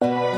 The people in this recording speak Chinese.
啊。